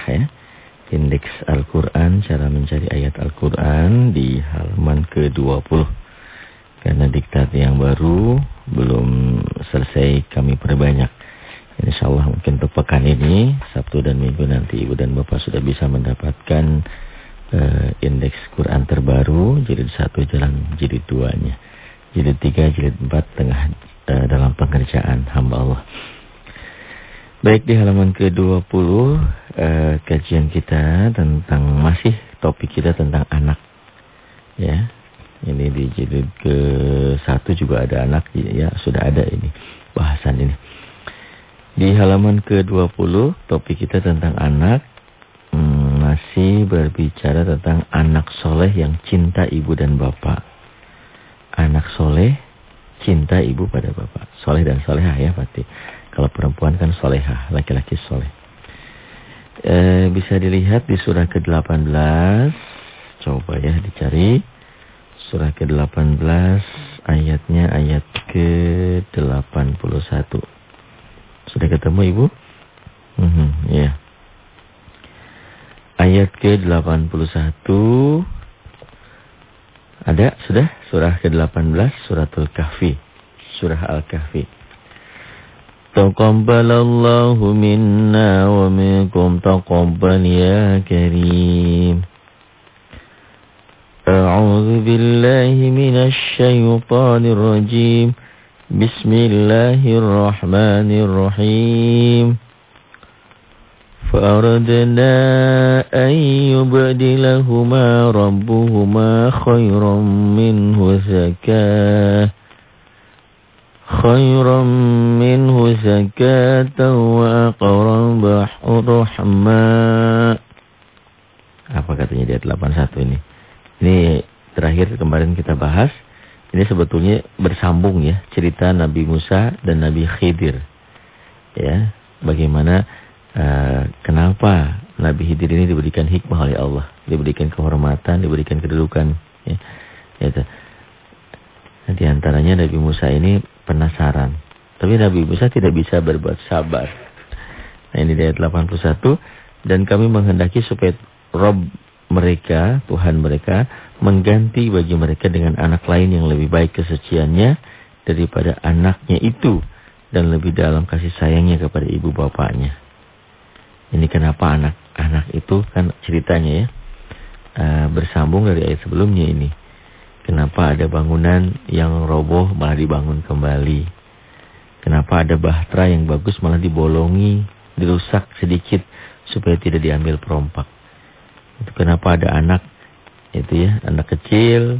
merah ya Indeks Al-Quran Cara mencari ayat Al-Quran di halaman ke-20 karena diktat yang baru belum selesai kami perbanyak. Insya Allah mungkin untuk pekan ini, Sabtu dan Minggu nanti Ibu dan Bapak sudah bisa mendapatkan uh, indeks Quran terbaru, jilid satu jalan jilid duanya. Jilid tiga, jilid empat tengah uh, dalam pengerjaan hamba Allah. Baik di halaman ke-20 uh, kajian kita tentang masih topik kita tentang anak. Ya, ini di jilid ke satu juga ada anak ya sudah ada ini bahasan ini. Di halaman ke-20 topik kita tentang anak hmm, masih berbicara tentang anak soleh yang cinta ibu dan bapak. Anak soleh cinta ibu pada bapak. Soleh dan solehah ya pasti. Kalau perempuan kan solehah, laki-laki soleh. E, bisa dilihat di surah ke-18. Coba ya dicari surah ke-18 ayatnya ayat ke-81. Sudah ketemu Ibu? Mm -hmm, ya. Ayat ke-81 ada sudah surah ke-18 suratul kahfi. Surah Al-Kahfi. Taqabbalallahu minna wa minkum taqabbal ya karim. أعوذ بالله من الشيطان الرجيم. بسم الله الرحمن الرحيم. فأردنا أن يبدلهما ربهما خيرا منه زكاة. خيرا منه زكاة وأقرب رحمة Apa katanya di ayat 81 ini? Ini terakhir kemarin kita bahas. Ini sebetulnya bersambung ya cerita Nabi Musa dan Nabi Khidir. Ya, bagaimana uh, kenapa Nabi Khidir ini diberikan hikmah oleh Allah, diberikan kehormatan, diberikan kedudukan. Ya, itu. Nah, di antaranya Nabi Musa ini penasaran. Tapi Nabi Musa tidak bisa berbuat sabar. Nah ini ayat 81. Dan kami menghendaki supaya Rob mereka, Tuhan mereka, mengganti bagi mereka dengan anak lain yang lebih baik kesuciannya daripada anaknya itu dan lebih dalam kasih sayangnya kepada ibu bapaknya. Ini kenapa anak-anak itu kan ceritanya ya uh, bersambung dari ayat sebelumnya ini. Kenapa ada bangunan yang roboh malah dibangun kembali? Kenapa ada bahtera yang bagus malah dibolongi, dirusak sedikit supaya tidak diambil perompak? Itu kenapa ada anak itu ya, anak kecil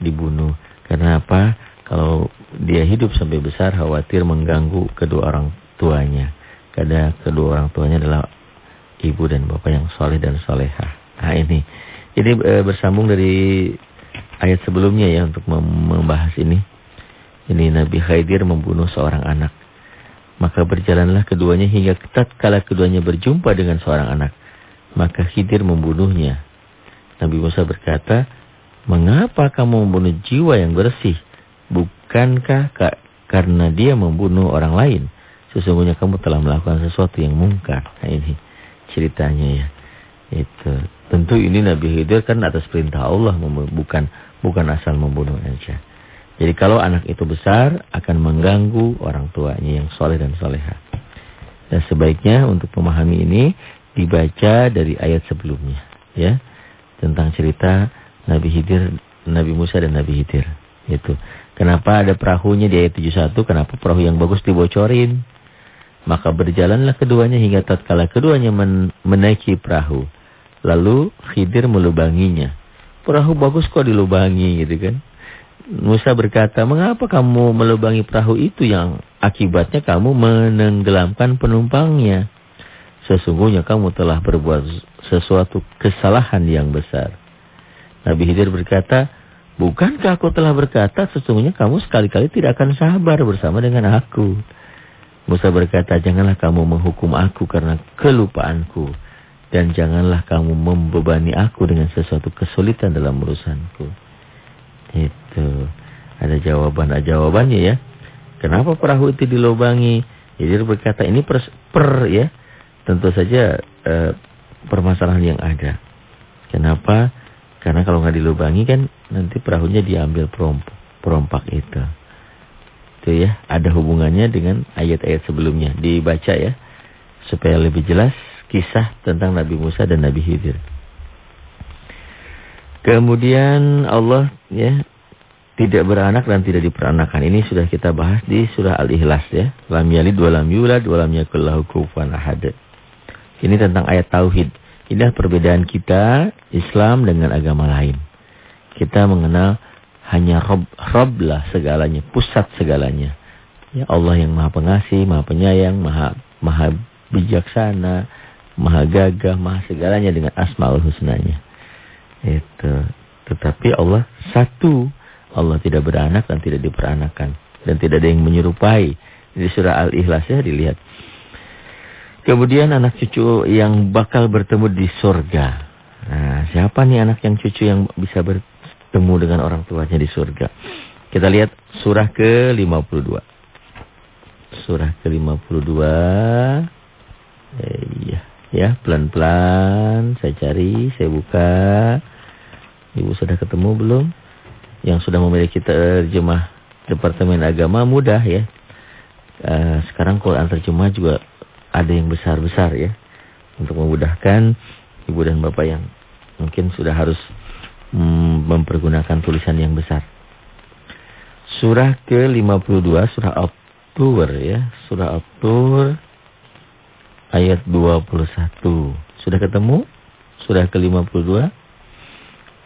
dibunuh. Karena apa? Kalau dia hidup sampai besar khawatir mengganggu kedua orang tuanya. Karena kedua orang tuanya adalah ibu dan bapak yang soleh dan soleha. Nah ini, ini e, bersambung dari ayat sebelumnya ya untuk membahas ini. Ini Nabi Khaidir membunuh seorang anak. Maka berjalanlah keduanya hingga tatkala keduanya berjumpa dengan seorang anak. Maka Khidir membunuhnya. Nabi Musa berkata, Mengapa kamu membunuh jiwa yang bersih? Bukankah karena dia membunuh orang lain? Sesungguhnya kamu telah melakukan sesuatu yang mungkar. Nah ini ceritanya ya. Itu. Tentu ini Nabi Khidir kan atas perintah Allah. Bukan bukan asal membunuh saja. Jadi kalau anak itu besar akan mengganggu orang tuanya yang soleh dan soleha. Dan sebaiknya untuk memahami ini dibaca dari ayat sebelumnya ya tentang cerita Nabi Hidir, Nabi Musa dan Nabi Hidir. Itu. Kenapa ada perahunya di ayat 71? Kenapa perahu yang bagus dibocorin? Maka berjalanlah keduanya hingga tatkala keduanya men menaiki perahu. Lalu Khidir melubanginya. Perahu bagus kok dilubangi gitu kan. Musa berkata, mengapa kamu melubangi perahu itu yang akibatnya kamu menenggelamkan penumpangnya? Sesungguhnya kamu telah berbuat sesuatu kesalahan yang besar. Nabi Khidir berkata, Bukankah aku telah berkata sesungguhnya kamu sekali-kali tidak akan sabar bersama dengan aku. Musa berkata, janganlah kamu menghukum aku karena kelupaanku. Dan janganlah kamu membebani aku dengan sesuatu kesulitan dalam urusanku. Itu. Ada jawaban, ada jawabannya ya. Kenapa perahu itu dilobangi? Jadi berkata ini per, per ya. Tentu saja eh, permasalahan yang ada. Kenapa? Karena kalau nggak dilubangi kan nanti perahunya diambil perompak, perompak itu. Itu ya, ada hubungannya dengan ayat-ayat sebelumnya. Dibaca ya, supaya lebih jelas kisah tentang Nabi Musa dan Nabi Khidir. Kemudian Allah ya tidak beranak dan tidak diperanakan. Ini sudah kita bahas di surah Al-Ikhlas ya. Lam yalid wa lam yulad wa lam yakul lahu kufuwan ahad. Ini tentang ayat tauhid. Inilah perbedaan kita Islam dengan agama lain. Kita mengenal hanya Rob, Rob lah segalanya, pusat segalanya. Ya Allah yang maha pengasih, maha penyayang, maha, maha bijaksana, maha gagah, maha segalanya dengan asmaul husnanya. Itu. Tetapi Allah satu. Allah tidak beranak dan tidak diperanakan. Dan tidak ada yang menyerupai. Di surah Al-Ikhlas ya dilihat. Kemudian anak cucu yang bakal bertemu di surga. Nah, siapa nih anak yang cucu yang bisa ber bertemu dengan orang tuanya di surga. Kita lihat surah ke-52. Surah ke-52. Eh, iya, ya, pelan-pelan saya cari, saya buka. Ibu sudah ketemu belum? Yang sudah memiliki terjemah Departemen Agama mudah ya. Uh, sekarang Quran terjemah juga ada yang besar-besar ya. Untuk memudahkan ibu dan bapak yang mungkin sudah harus mempergunakan tulisan yang besar. Surah ke-52, surah At-Tur ya. Surah At-Tur ayat 21. Sudah ketemu? Surah ke-52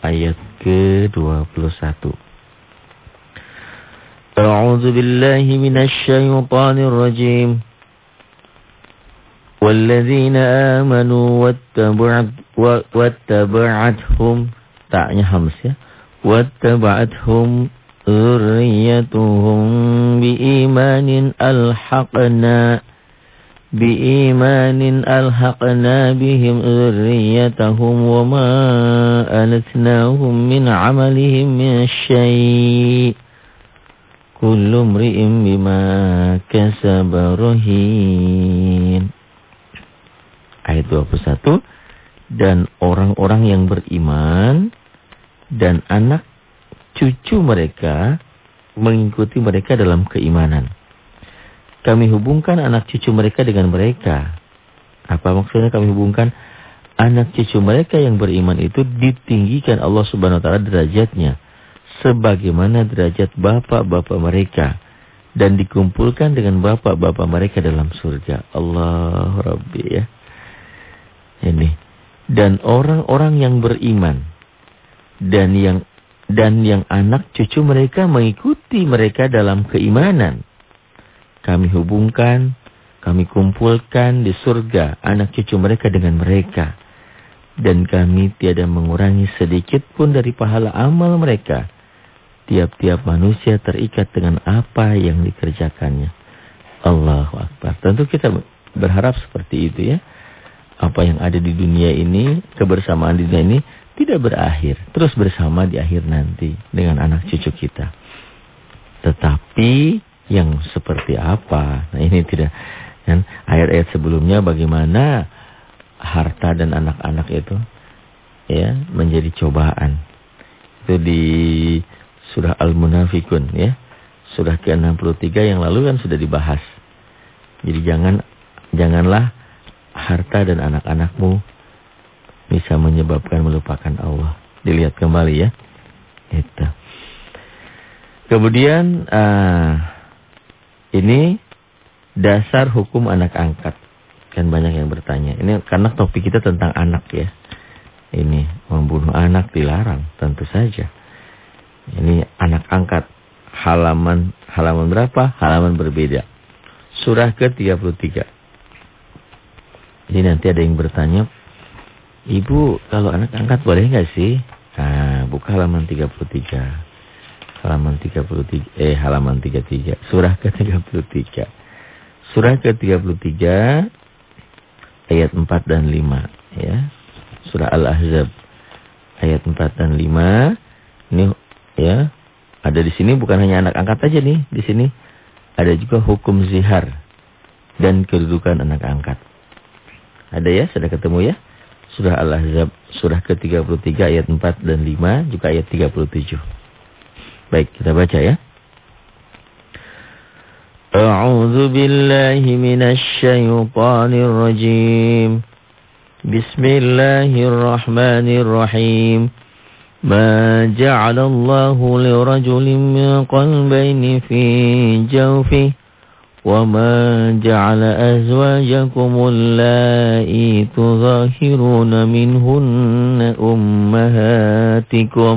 ayat ke-21. A'udzu billahi minasy syaithanir rajim. والذين آمنوا واتبعتهم taknya hams ya. Wattaba'athum dzurriyyatuhum biimanin alhaqna biimanin alhaqna bihim dzurriyyatahum wama alatnahum min 'amalihim min syai' kullu mri'in bima kasaba rahin ayat 21 dan orang-orang yang beriman dan anak cucu mereka mengikuti mereka dalam keimanan. Kami hubungkan anak cucu mereka dengan mereka. Apa maksudnya kami hubungkan? Anak cucu mereka yang beriman itu ditinggikan Allah subhanahu wa ta'ala derajatnya. Sebagaimana derajat bapak-bapak mereka. Dan dikumpulkan dengan bapak-bapak mereka dalam surga. Allah Rabbi ya. Ini. Dan orang-orang yang beriman dan yang dan yang anak cucu mereka mengikuti mereka dalam keimanan. Kami hubungkan, kami kumpulkan di surga anak cucu mereka dengan mereka. Dan kami tiada mengurangi sedikit pun dari pahala amal mereka. Tiap-tiap manusia terikat dengan apa yang dikerjakannya. Allahu Akbar. Tentu kita berharap seperti itu ya. Apa yang ada di dunia ini, kebersamaan di dunia ini tidak berakhir, terus bersama di akhir nanti dengan anak cucu kita. Tetapi yang seperti apa? Nah ini tidak kan ayat-ayat sebelumnya bagaimana harta dan anak-anak itu ya menjadi cobaan. Itu di surah Al-Munafikun ya. Surah ke-63 yang lalu kan sudah dibahas. Jadi jangan janganlah harta dan anak-anakmu bisa menyebabkan melupakan Allah. Dilihat kembali ya. Itu. Kemudian uh, ini dasar hukum anak angkat. Kan banyak yang bertanya. Ini karena topik kita tentang anak ya. Ini membunuh anak dilarang tentu saja. Ini anak angkat. Halaman halaman berapa? Halaman berbeda. Surah ke-33. Ini nanti ada yang bertanya, Ibu, kalau anak angkat boleh nggak sih? Nah, buka halaman 33. Halaman 33, eh halaman 33. Surah ke-33. Surah ke-33 ayat 4 dan 5 ya. Surah Al-Ahzab ayat 4 dan 5. Ini ya, ada di sini bukan hanya anak angkat aja nih, di sini ada juga hukum zihar dan kedudukan anak angkat. Ada ya, sudah ketemu ya? Surah Al-Ahzab surah ke-33 ayat 4 dan 5 juga ayat 37. Baik, kita baca ya. الشيطان الرجيم بسم الله الرحمن الرحيم ما جعل الله لرجل من قلبين في جوفه وما جعل أزواجكم اللائي تظاهرون منهن أمهاتكم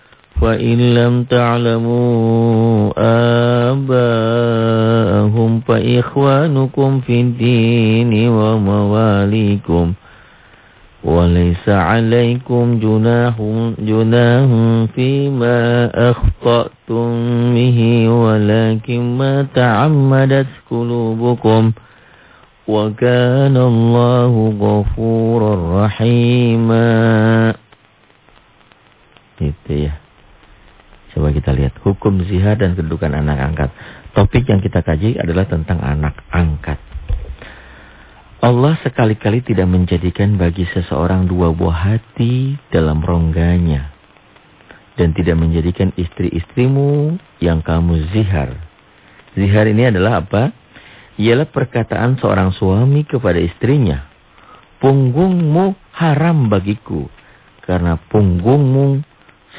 فإن لم تعلموا آباءهم فإخوانكم في الدين ومواليكم وليس عليكم جناح جناح فيما أخطأتم به ولكن ما تعمدت قلوبكم وكان الله غفورا رحيما Itu ya. Coba kita lihat hukum zihar dan kedudukan anak angkat. Topik yang kita kaji adalah tentang anak angkat. Allah sekali-kali tidak menjadikan bagi seseorang dua buah hati dalam rongganya. Dan tidak menjadikan istri-istrimu yang kamu zihar. Zihar ini adalah apa? Ialah perkataan seorang suami kepada istrinya. Punggungmu haram bagiku. Karena punggungmu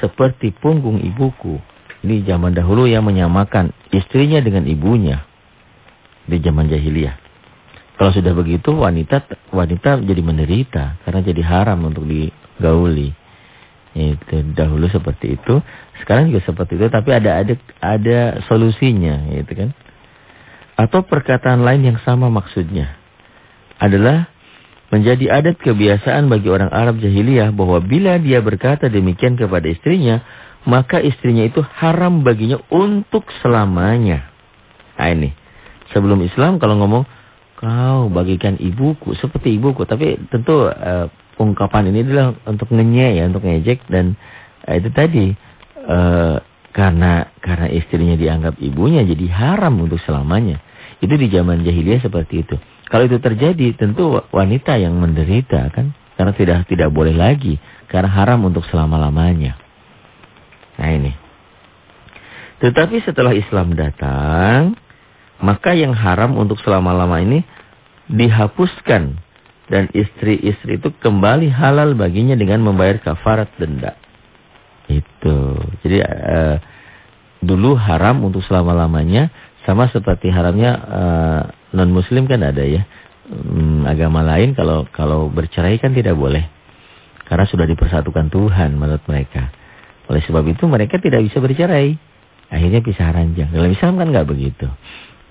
seperti punggung ibuku. Ini zaman dahulu yang menyamakan istrinya dengan ibunya di zaman jahiliyah. Kalau sudah begitu wanita wanita jadi menderita karena jadi haram untuk digauli. Itu dahulu seperti itu, sekarang juga seperti itu tapi ada ada ada solusinya gitu kan. Atau perkataan lain yang sama maksudnya adalah Menjadi adat kebiasaan bagi orang Arab jahiliyah bahwa bila dia berkata demikian kepada istrinya, maka istrinya itu haram baginya untuk selamanya. Nah ini, sebelum Islam kalau ngomong, kau bagikan ibuku seperti ibuku. Tapi tentu uh, ungkapan ini adalah untuk ngenye ya, untuk ngejek. Dan uh, itu tadi, uh, karena karena istrinya dianggap ibunya jadi haram untuk selamanya. Itu di zaman jahiliyah seperti itu. Kalau itu terjadi tentu wanita yang menderita kan. Karena tidak tidak boleh lagi. Karena haram untuk selama-lamanya. Nah ini. Tetapi setelah Islam datang. Maka yang haram untuk selama-lama ini dihapuskan. Dan istri-istri itu kembali halal baginya dengan membayar kafarat denda. Itu. Jadi uh, dulu haram untuk selama-lamanya. Sama seperti haramnya uh, non muslim kan ada ya. Hmm, agama lain kalau kalau bercerai kan tidak boleh. Karena sudah dipersatukan Tuhan menurut mereka. Oleh sebab itu mereka tidak bisa bercerai. Akhirnya pisah ranjang. Dalam Islam kan nggak begitu.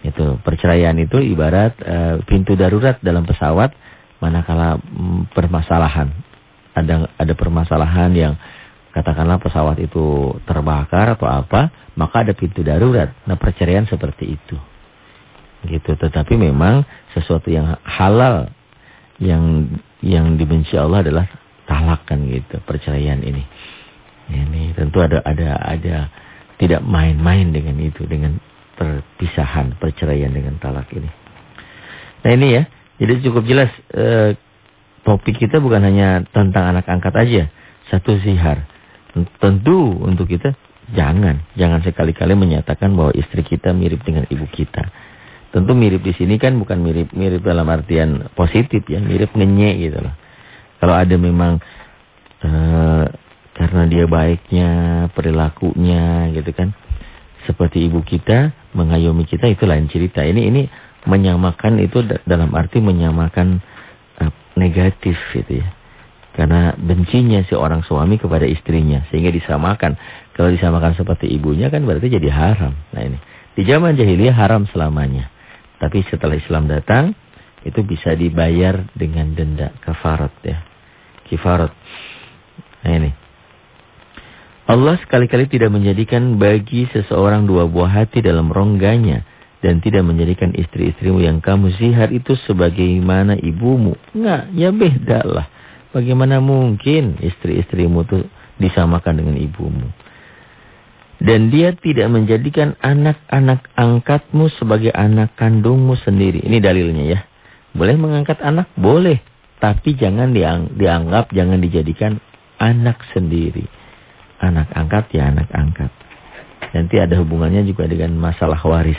Itu perceraian itu ibarat uh, pintu darurat dalam pesawat manakala um, permasalahan. Ada ada permasalahan yang katakanlah pesawat itu terbakar atau apa, maka ada pintu darurat. Nah, perceraian seperti itu gitu. Tetapi memang sesuatu yang halal yang yang dibenci Allah adalah talak kan gitu perceraian ini. Ini tentu ada ada ada tidak main-main dengan itu dengan perpisahan perceraian dengan talak ini. Nah ini ya. Jadi cukup jelas eh, topik kita bukan hanya tentang anak angkat aja satu zihar tentu untuk kita jangan jangan sekali-kali menyatakan bahwa istri kita mirip dengan ibu kita Tentu mirip di sini kan bukan mirip-mirip dalam artian positif ya, mirip ngenye gitu loh. Kalau ada memang uh, karena dia baiknya, perilakunya gitu kan. Seperti ibu kita mengayomi kita itu lain cerita. Ini ini menyamakan itu dalam arti menyamakan uh, negatif gitu ya. Karena bencinya si orang suami kepada istrinya sehingga disamakan. Kalau disamakan seperti ibunya kan berarti jadi haram. Nah ini. Di zaman jahiliyah haram selamanya. Tapi setelah Islam datang itu bisa dibayar dengan denda kafarat ya. Kifarat. Nah ini. Allah sekali-kali tidak menjadikan bagi seseorang dua buah hati dalam rongganya dan tidak menjadikan istri-istrimu yang kamu zihar itu sebagaimana ibumu. Enggak, ya beda lah. Bagaimana mungkin istri-istrimu itu disamakan dengan ibumu? Dan dia tidak menjadikan anak-anak angkatmu sebagai anak kandungmu sendiri. Ini dalilnya ya. Boleh mengangkat anak? Boleh. Tapi jangan diang dianggap, jangan dijadikan anak sendiri. Anak angkat ya anak angkat. Nanti ada hubungannya juga dengan masalah waris.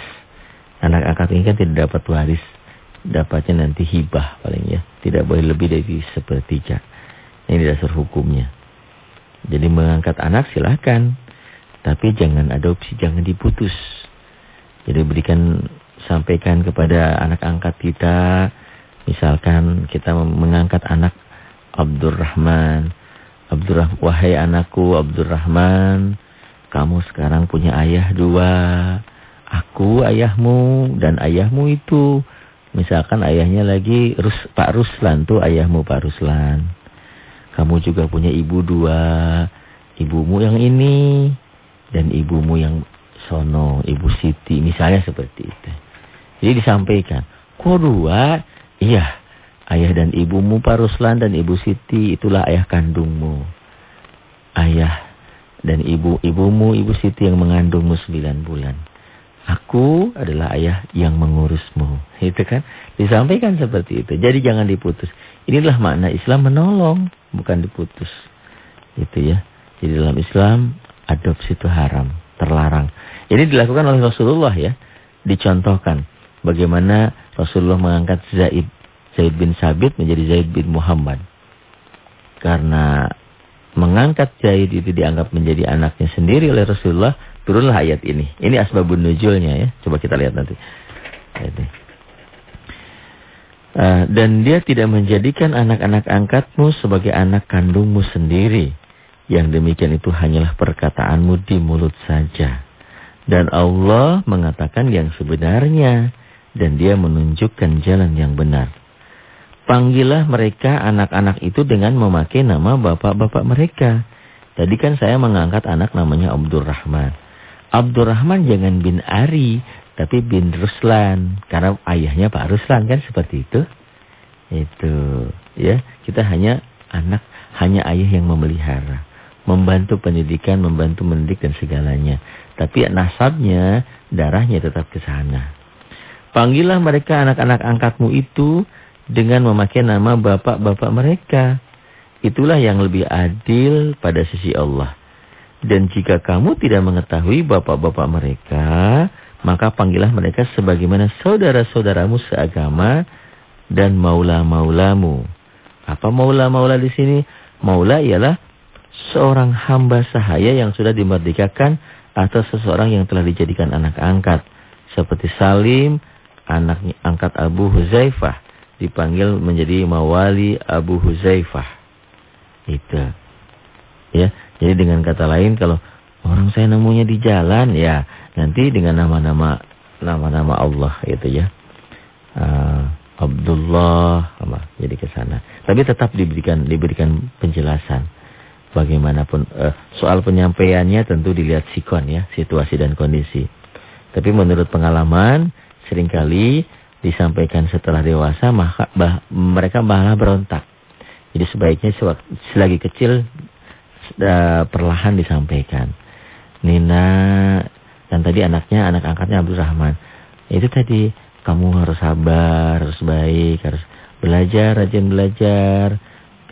Anak angkat ini kan tidak dapat waris dapatnya nanti hibah paling ya. Tidak boleh lebih dari sepertiga. Ini dasar hukumnya. Jadi mengangkat anak silahkan. Tapi jangan adopsi, jangan diputus. Jadi berikan, sampaikan kepada anak angkat kita. Misalkan kita mengangkat anak Abdurrahman. Abdurrahman, wahai anakku Abdurrahman. Kamu sekarang punya ayah dua. Aku ayahmu dan ayahmu itu Misalkan ayahnya lagi Rus, Pak Ruslan tuh ayahmu Pak Ruslan. Kamu juga punya ibu dua. Ibumu yang ini dan ibumu yang sono, Ibu Siti. Misalnya seperti itu. Jadi disampaikan. Kok dua? Iya. Ayah dan ibumu Pak Ruslan dan Ibu Siti itulah ayah kandungmu. Ayah dan ibu ibumu Ibu Siti yang mengandungmu sembilan bulan. Aku adalah ayah yang mengurusmu. Itu kan. Disampaikan seperti itu. Jadi jangan diputus. Inilah makna Islam menolong. Bukan diputus. Itu ya. Jadi dalam Islam adopsi itu haram. Terlarang. Ini dilakukan oleh Rasulullah ya. Dicontohkan. Bagaimana Rasulullah mengangkat Zaid. Zaid bin Sabit menjadi Zaid bin Muhammad. Karena mengangkat Zaid itu dianggap menjadi anaknya sendiri oleh Rasulullah turunlah ayat ini. Ini asbabun nuzulnya ya. Coba kita lihat nanti. Uh, dan dia tidak menjadikan anak-anak angkatmu sebagai anak kandungmu sendiri. Yang demikian itu hanyalah perkataanmu di mulut saja. Dan Allah mengatakan yang sebenarnya. Dan dia menunjukkan jalan yang benar. Panggillah mereka anak-anak itu dengan memakai nama bapak-bapak mereka. Tadi kan saya mengangkat anak namanya Abdurrahman. Abdurrahman jangan bin Ari, tapi bin Ruslan. Karena ayahnya Pak Ruslan kan seperti itu. Itu, ya. Kita hanya anak, hanya ayah yang memelihara. Membantu pendidikan, membantu mendidik dan segalanya. Tapi nasabnya, darahnya tetap ke sana. Panggillah mereka anak-anak angkatmu itu dengan memakai nama bapak-bapak mereka. Itulah yang lebih adil pada sisi Allah. Dan jika kamu tidak mengetahui bapak-bapak mereka, maka panggillah mereka sebagaimana saudara-saudaramu seagama dan maula-maulamu. Apa maula-maula di sini? Maula ialah seorang hamba sahaya yang sudah dimerdekakan atau seseorang yang telah dijadikan anak angkat. Seperti Salim, anak angkat Abu Huzaifah. Dipanggil menjadi mawali Abu Huzaifah. Itu. Ya. Jadi dengan kata lain kalau orang saya nemunya di jalan ya nanti dengan nama-nama nama-nama Allah gitu ya. Uh, Abdullah jadi ke sana. Tapi tetap diberikan diberikan penjelasan. Bagaimanapun uh, soal penyampaiannya tentu dilihat sikon ya, situasi dan kondisi. Tapi menurut pengalaman sering kali disampaikan setelah dewasa maka bah, mereka malah berontak. Jadi sebaiknya selagi kecil uh, perlahan disampaikan. Nina dan tadi anaknya anak angkatnya Abdul Rahman. Itu tadi kamu harus sabar, harus baik, harus belajar, rajin belajar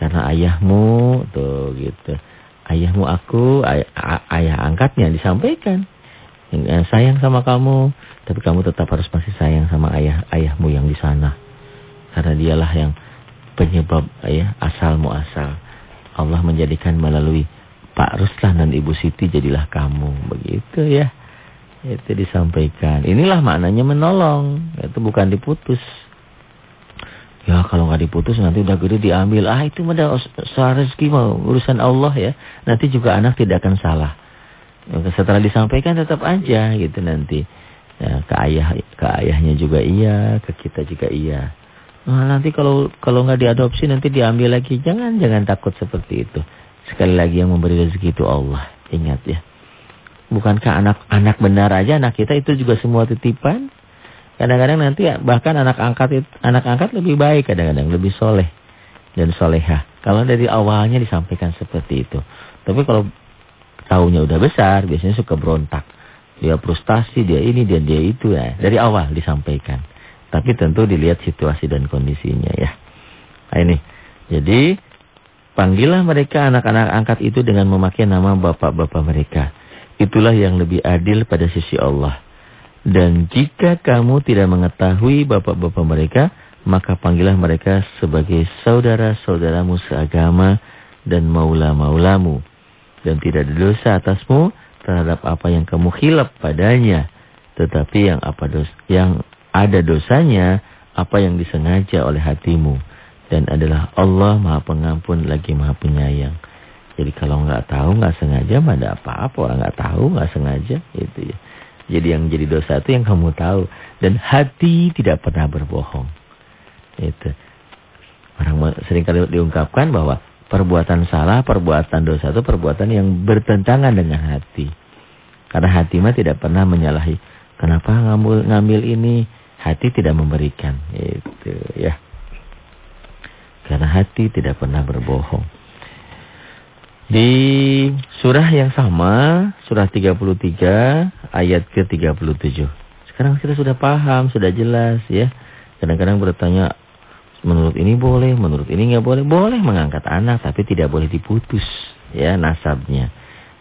karena ayahmu tuh gitu. Ayahmu aku, ay ayah angkatnya disampaikan. Sayang sama kamu, tapi kamu tetap harus masih sayang sama ayah ayahmu yang di sana. Karena dialah yang penyebab ya asal muasal. Allah menjadikan melalui Pak Ruslan dan Ibu Siti jadilah kamu. Begitu ya. Itu disampaikan. Inilah maknanya menolong. itu bukan diputus. Ya kalau nggak diputus nanti udah gede diambil. Ah itu mah soal rezeki mau urusan Allah ya. Nanti juga anak tidak akan salah. Setelah disampaikan tetap aja gitu nanti. Ya, ke ayah ke ayahnya juga iya, ke kita juga iya. Nah, nanti kalau kalau nggak diadopsi nanti diambil lagi. Jangan jangan takut seperti itu. Sekali lagi yang memberi rezeki itu Allah. Ingat ya. Bukankah anak-anak benar aja anak kita itu juga semua titipan? Kadang-kadang nanti bahkan anak angkat anak angkat lebih baik kadang-kadang lebih soleh dan soleha. Kalau dari awalnya disampaikan seperti itu. Tapi kalau tahunya udah besar biasanya suka berontak. Dia frustasi, dia ini dan dia itu ya. Dari awal disampaikan. Tapi tentu dilihat situasi dan kondisinya ya. Nah ini. Jadi panggillah mereka anak-anak angkat itu dengan memakai nama bapak-bapak mereka. Itulah yang lebih adil pada sisi Allah. Dan jika kamu tidak mengetahui bapak-bapak mereka, maka panggillah mereka sebagai saudara-saudaramu seagama dan maula-maulamu. Dan tidak ada dosa atasmu terhadap apa yang kamu hilap padanya. Tetapi yang apa dos yang ada dosanya, apa yang disengaja oleh hatimu. Dan adalah Allah maha pengampun lagi maha penyayang. Jadi kalau nggak tahu, nggak sengaja, mah ada apa-apa. Orang nggak tahu, nggak sengaja, gitu ya. Jadi yang jadi dosa itu yang kamu tahu. Dan hati tidak pernah berbohong. Itu. Orang sering kali diungkapkan bahwa perbuatan salah, perbuatan dosa itu perbuatan yang bertentangan dengan hati. Karena hati mah tidak pernah menyalahi. Kenapa ngambil, ngambil ini? Hati tidak memberikan. Itu ya. Karena hati tidak pernah berbohong. Di surah yang sama, surah 33 ayat ke-37. Sekarang kita sudah paham, sudah jelas ya. Kadang-kadang bertanya, menurut ini boleh, menurut ini nggak boleh. Boleh mengangkat anak, tapi tidak boleh diputus ya nasabnya.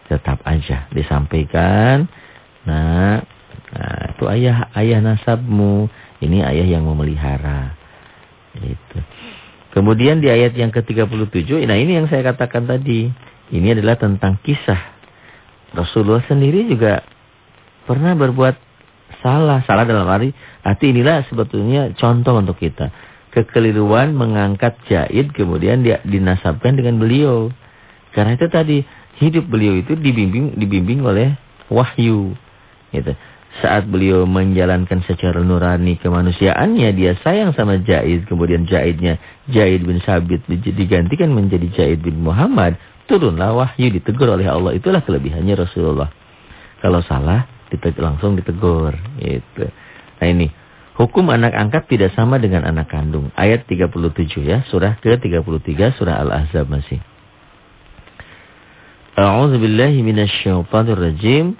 Tetap aja disampaikan. Nah, nah itu ayah ayah nasabmu. Ini ayah yang memelihara. Itu. Kemudian di ayat yang ke-37, nah ini yang saya katakan tadi. Ini adalah tentang kisah. Rasulullah sendiri juga pernah berbuat salah. Salah dalam arti, arti inilah sebetulnya contoh untuk kita. Kekeliruan mengangkat Jaid kemudian dia dinasabkan dengan beliau. Karena itu tadi hidup beliau itu dibimbing dibimbing oleh wahyu. Gitu. Saat beliau menjalankan secara nurani kemanusiaannya, dia sayang sama Jaid. Kemudian Jaidnya, Jaid bin Sabit digantikan menjadi Jaid bin Muhammad turunlah wahyu ditegur oleh Allah. Itulah kelebihannya Rasulullah. Kalau salah ditegur, langsung ditegur. Itu. Nah ini. Hukum anak angkat tidak sama dengan anak kandung. Ayat 37 ya. Surah ke-33 surah Al-Ahzab masih. A'udzubillahi minasyaitonirrajim.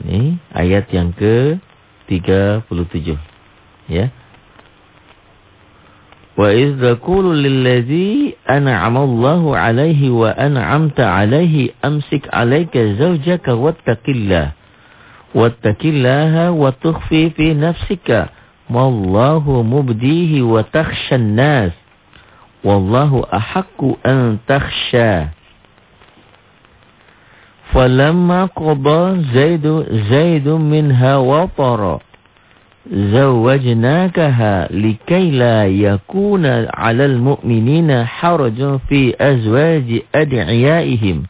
Ini ayat yang ke-37. Ya. وإذ تقول للذي أنعم الله عليه وأنعمت عليه أمسك عليك زوجك واتق الله واتق الله وتخفي في نفسك ما الله مبديه وتخشى الناس والله أحق أن تخشى. فلما قضى زيد زيد منها وطرًا زوجناكها لكي لا يكون على المؤمنين حرج في أزواج أدعيائهم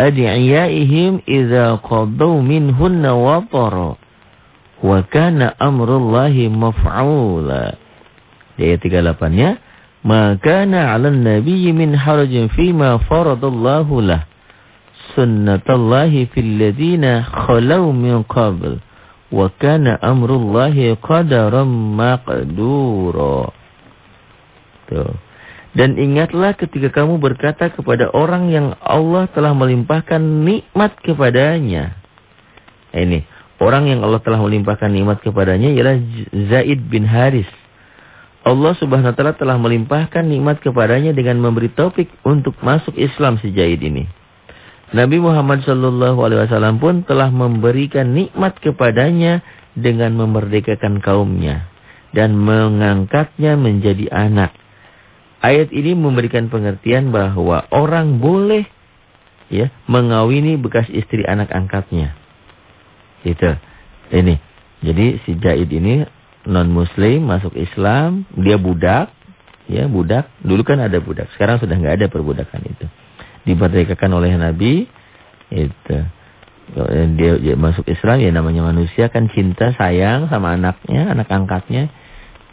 أدعيائهم إذا قضوا منهن وطرا وكان أمر الله مفعولا di ayat 38-nya maka na 'ala nabi min harajin fima faradallahu lah sunnatullahi fil ladina khalau min qabl Wa kana amrullahi qadaram maqdura. Tuh. Dan ingatlah ketika kamu berkata kepada orang yang Allah telah melimpahkan nikmat kepadanya. Ini, orang yang Allah telah melimpahkan nikmat kepadanya ialah Zaid bin Haris. Allah subhanahu wa ta'ala telah melimpahkan nikmat kepadanya dengan memberi taufik untuk masuk Islam si Zaid ini. Nabi Muhammad Shallallahu Alaihi Wasallam pun telah memberikan nikmat kepadanya dengan memerdekakan kaumnya dan mengangkatnya menjadi anak. Ayat ini memberikan pengertian bahwa orang boleh ya mengawini bekas istri anak angkatnya. Itu. Ini. Jadi si Jaid ini non muslim masuk Islam, dia budak, ya budak. Dulu kan ada budak, sekarang sudah nggak ada perbudakan itu. Dimerdekakan oleh Nabi, itu dia, dia masuk Islam ya namanya manusia kan cinta sayang sama anaknya, anak angkatnya.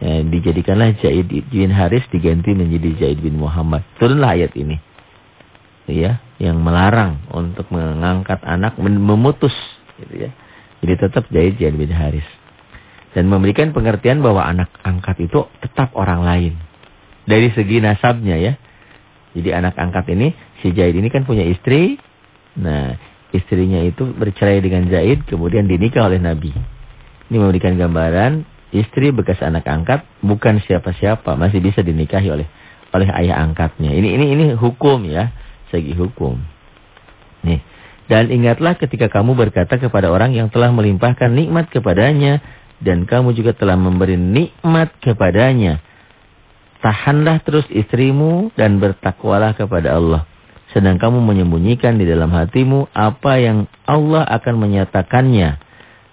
Ya, dijadikanlah Zaid bin Haris diganti menjadi Zaid bin Muhammad. Turunlah ayat ini. Ya, yang melarang untuk mengangkat anak memutus gitu ya. Jadi tetap Zaid bin Haris. Dan memberikan pengertian bahwa anak angkat itu tetap orang lain. Dari segi nasabnya ya. Jadi anak angkat ini, si Zaid ini kan punya istri. Nah, istrinya itu bercerai dengan Zaid, kemudian dinikah oleh Nabi. Ini memberikan gambaran, istri bekas anak angkat bukan siapa-siapa, masih bisa dinikahi oleh oleh ayah angkatnya. Ini ini ini hukum ya, segi hukum. Nih. Dan ingatlah ketika kamu berkata kepada orang yang telah melimpahkan nikmat kepadanya dan kamu juga telah memberi nikmat kepadanya. Tahanlah terus istrimu dan bertakwalah kepada Allah. Sedang kamu menyembunyikan di dalam hatimu apa yang Allah akan menyatakannya.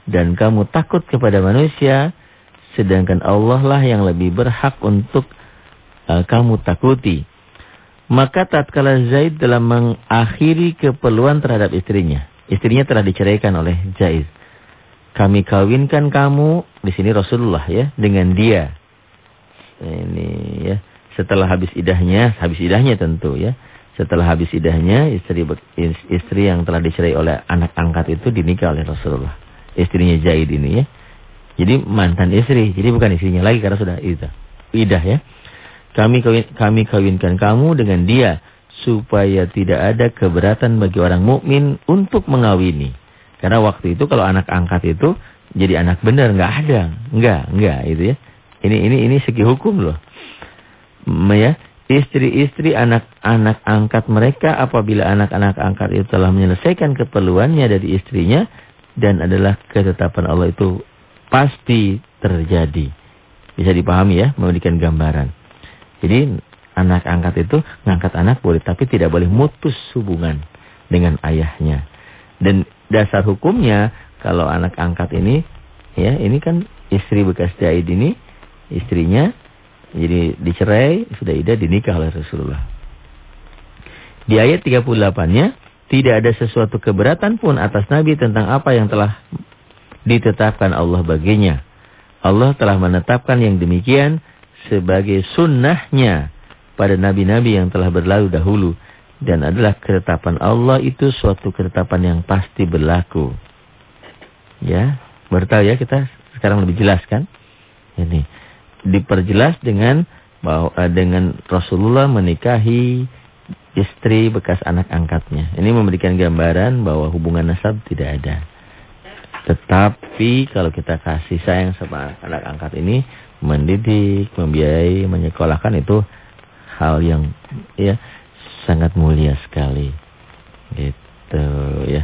Dan kamu takut kepada manusia, sedangkan Allah lah yang lebih berhak untuk uh, kamu takuti. Maka tatkala Zaid dalam mengakhiri keperluan terhadap istrinya. Istrinya telah diceraikan oleh Zaid kami kawinkan kamu di sini Rasulullah ya dengan dia. Ini ya, setelah habis idahnya, habis idahnya tentu ya. Setelah habis idahnya, istri istri yang telah dicerai oleh anak angkat itu dinikah oleh Rasulullah. Istrinya Zaid ini ya. Jadi mantan istri, jadi bukan istrinya lagi karena sudah idah. Idah ya. Kami kawin, kami kawinkan kamu dengan dia supaya tidak ada keberatan bagi orang mukmin untuk mengawini. Karena waktu itu kalau anak angkat itu jadi anak benar nggak ada, nggak nggak itu ya. Ini ini ini segi hukum loh. Ya, istri-istri anak-anak angkat mereka apabila anak-anak angkat itu telah menyelesaikan keperluannya dari istrinya dan adalah ketetapan Allah itu pasti terjadi. Bisa dipahami ya, memberikan gambaran. Jadi anak angkat itu ngangkat anak boleh tapi tidak boleh mutus hubungan dengan ayahnya. Dan dasar hukumnya kalau anak angkat ini ya ini kan istri bekas Zaid ini istrinya jadi dicerai sudah ida dinikah oleh Rasulullah. Di ayat 38-nya tidak ada sesuatu keberatan pun atas Nabi tentang apa yang telah ditetapkan Allah baginya. Allah telah menetapkan yang demikian sebagai sunnahnya pada nabi-nabi yang telah berlalu dahulu dan adalah ketetapan Allah itu suatu ketetapan yang pasti berlaku. Ya, bertahu ya kita sekarang lebih jelas kan? Ini diperjelas dengan bahwa eh, dengan Rasulullah menikahi istri bekas anak angkatnya. Ini memberikan gambaran bahwa hubungan nasab tidak ada. Tetapi kalau kita kasih sayang sama anak angkat ini, mendidik, membiayai, menyekolahkan itu hal yang ya sangat mulia sekali. Gitu ya.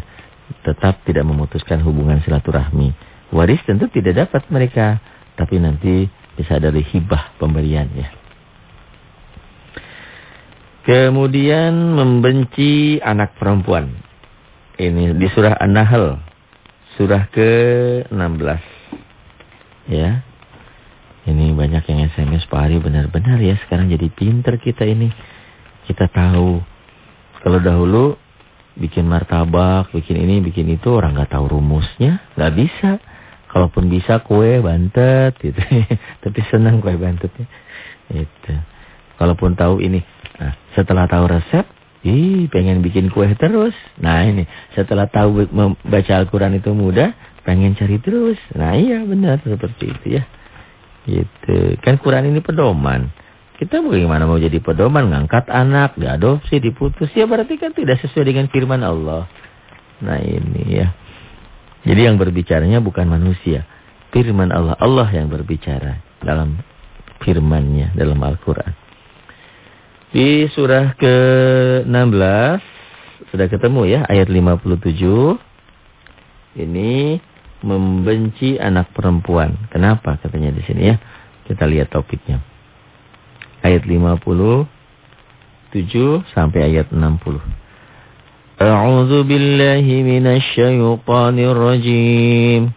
Tetap tidak memutuskan hubungan silaturahmi. Waris tentu tidak dapat mereka, tapi nanti bisa dari hibah pemberian ya. Kemudian membenci anak perempuan. Ini di surah An-Nahl, surah ke-16. Ya. Ini banyak yang SMS Pak Ari benar-benar ya sekarang jadi pinter kita ini. Kita tahu. Kalau dahulu bikin martabak, bikin ini, bikin itu orang nggak tahu rumusnya, nggak bisa. Kalaupun bisa kue bantet gitu. Tapi senang kue bantetnya. Itu. Kalaupun tahu ini, nah, setelah tahu resep, ih pengen bikin kue terus. Nah ini, setelah tahu membaca Al-Quran itu mudah, pengen cari terus. Nah iya benar seperti itu ya. Gitu. Kan Quran ini pedoman. Kita bagaimana mau jadi pedoman, ngangkat anak, diadopsi, diputus. Ya berarti kan tidak sesuai dengan firman Allah. Nah ini ya. Jadi yang berbicaranya bukan manusia. Firman Allah. Allah yang berbicara dalam firmannya, dalam Al-Quran. Di surah ke-16, sudah ketemu ya, ayat 57. Ini membenci anak perempuan. Kenapa katanya di sini ya? Kita lihat topiknya ayat 57 sampai ayat 60. A'udzu billahi minasy syaithanir rajim.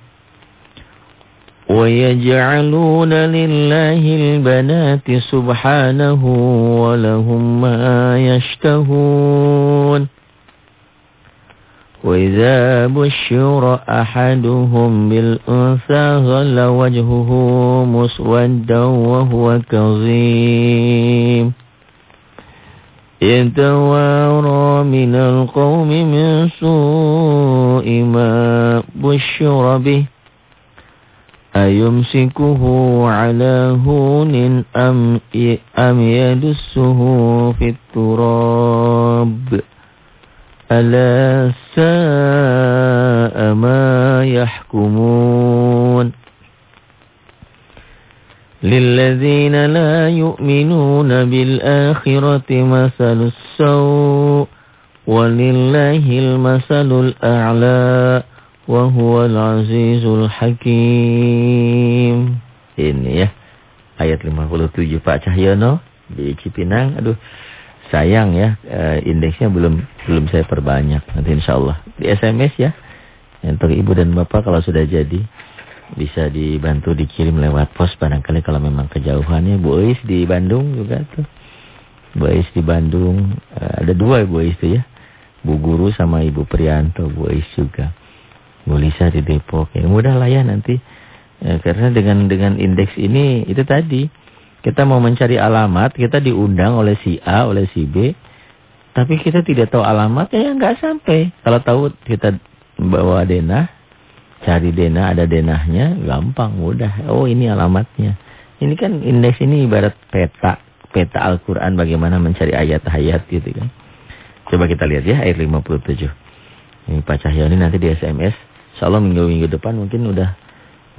ويجعلون لله البنات سبحانه ولهم ما يشتهون وإذا بشر أحدهم بالأنثى غل وجهه مسودا وهو كظيم يتوارى من القوم من سوء ما بشر به. أيمسكه على هون أم, أم يدسه في التراب؟ ألا ساء ما يحكمون؟ للذين لا يؤمنون بالآخرة مثل السوء ولله المثل الأعلى Wahuwal azizul hakim. Ini ya. Ayat 57 Pak Cahyono di Cipinang. Aduh, sayang ya. E, indeksnya belum belum saya perbanyak. Nanti insya Allah. Di SMS ya. Untuk ibu dan bapak kalau sudah jadi. Bisa dibantu dikirim lewat pos. Barangkali kalau memang kejauhannya. Bu Ois di Bandung juga tuh. Bu Ois di Bandung. E, ada dua Bu Ois tuh ya. Bu Guru sama Ibu Prianto. Bu Ois juga. Bu Lisa di Depok. Ya mudah lah ya nanti. Ya, karena dengan dengan indeks ini itu tadi kita mau mencari alamat, kita diundang oleh si A, oleh si B. Tapi kita tidak tahu alamatnya ya nggak sampai. Kalau tahu kita bawa denah, cari denah, ada denahnya, gampang, mudah. Oh ini alamatnya. Ini kan indeks ini ibarat peta, peta Al-Quran bagaimana mencari ayat-ayat gitu kan. Coba kita lihat ya ayat 57. Ini Pak Cahyoni nanti di SMS Insya Allah minggu-minggu depan mungkin udah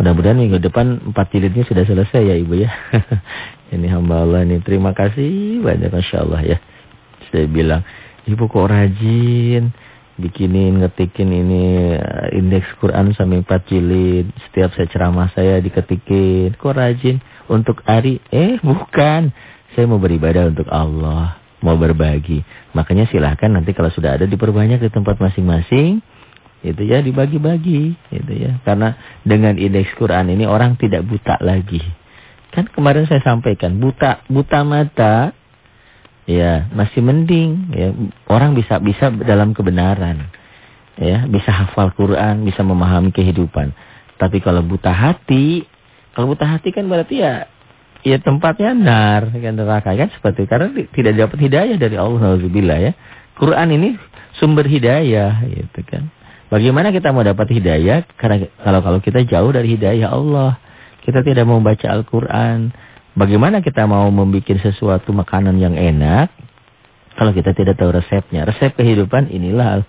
mudah-mudahan minggu depan empat jilidnya sudah selesai ya Ibu ya. ini hamba Allah ini terima kasih banyak Masya Allah ya. Saya bilang Ibu kok rajin bikinin ngetikin ini eh, indeks Quran sampai empat jilid. Setiap saya ceramah saya diketikin. Kok rajin untuk hari? Eh bukan. Saya mau beribadah untuk Allah. Mau berbagi. Makanya silahkan nanti kalau sudah ada diperbanyak di tempat masing-masing itu ya dibagi-bagi itu ya karena dengan indeks Quran ini orang tidak buta lagi kan kemarin saya sampaikan buta buta mata ya masih mending ya. Orang bisa bisa dalam kebenaran. Ya bisa hafal Quran bisa memahami kehidupan. Tapi kalau buta hati kalau buta hati kan berarti ya ya tempatnya nar kan neraka kan seperti karena tidak dapat hidayah dari Allah Alhamdulillah ya. Quran ini sumber hidayah gitu kan. Bagaimana kita mau dapat hidayah? Karena kalau kalau kita jauh dari hidayah Allah, kita tidak mau baca Al-Quran. Bagaimana kita mau membuat sesuatu makanan yang enak? Kalau kita tidak tahu resepnya. Resep kehidupan inilah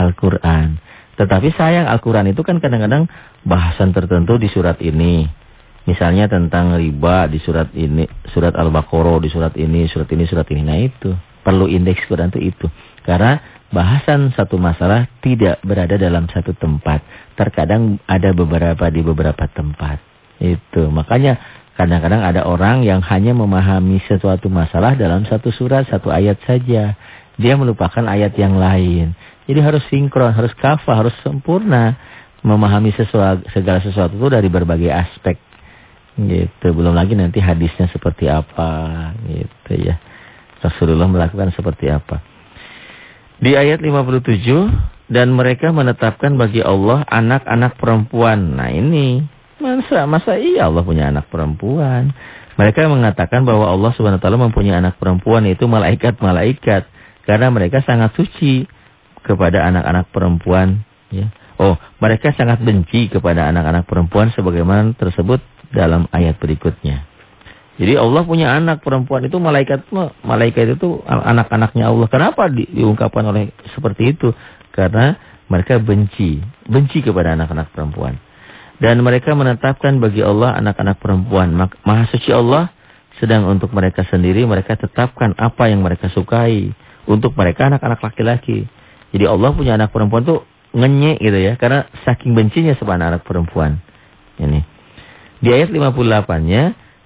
Al-Quran. Tetapi sayang Al-Quran itu kan kadang-kadang bahasan tertentu di surat ini. Misalnya tentang riba di surat ini, surat Al-Baqarah di surat ini, surat ini, surat ini. Nah itu. Perlu indeks Quran itu itu. Karena bahasan satu masalah tidak berada dalam satu tempat. Terkadang ada beberapa di beberapa tempat. Itu. Makanya kadang-kadang ada orang yang hanya memahami sesuatu masalah dalam satu surat, satu ayat saja. Dia melupakan ayat yang lain. Jadi harus sinkron, harus kafah, harus sempurna. Memahami sesuatu, segala sesuatu itu dari berbagai aspek. Gitu. Belum lagi nanti hadisnya seperti apa. Gitu ya. Rasulullah melakukan seperti apa. Di ayat 57, dan mereka menetapkan bagi Allah anak-anak perempuan. Nah ini, masa, masa iya Allah punya anak perempuan? Mereka mengatakan bahwa Allah SWT mempunyai anak perempuan itu malaikat-malaikat. Karena mereka sangat suci kepada anak-anak perempuan. Ya. Oh, mereka sangat benci kepada anak-anak perempuan sebagaimana tersebut dalam ayat berikutnya. Jadi Allah punya anak perempuan itu malaikat malaikat itu anak-anaknya Allah. Kenapa di, diungkapkan oleh seperti itu? Karena mereka benci, benci kepada anak-anak perempuan. Dan mereka menetapkan bagi Allah anak-anak perempuan. Maha suci Allah sedang untuk mereka sendiri mereka tetapkan apa yang mereka sukai untuk mereka anak-anak laki-laki. Jadi Allah punya anak perempuan tuh ngenyek gitu ya karena saking bencinya sama anak-anak perempuan. Ini. Di ayat 58-nya